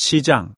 시장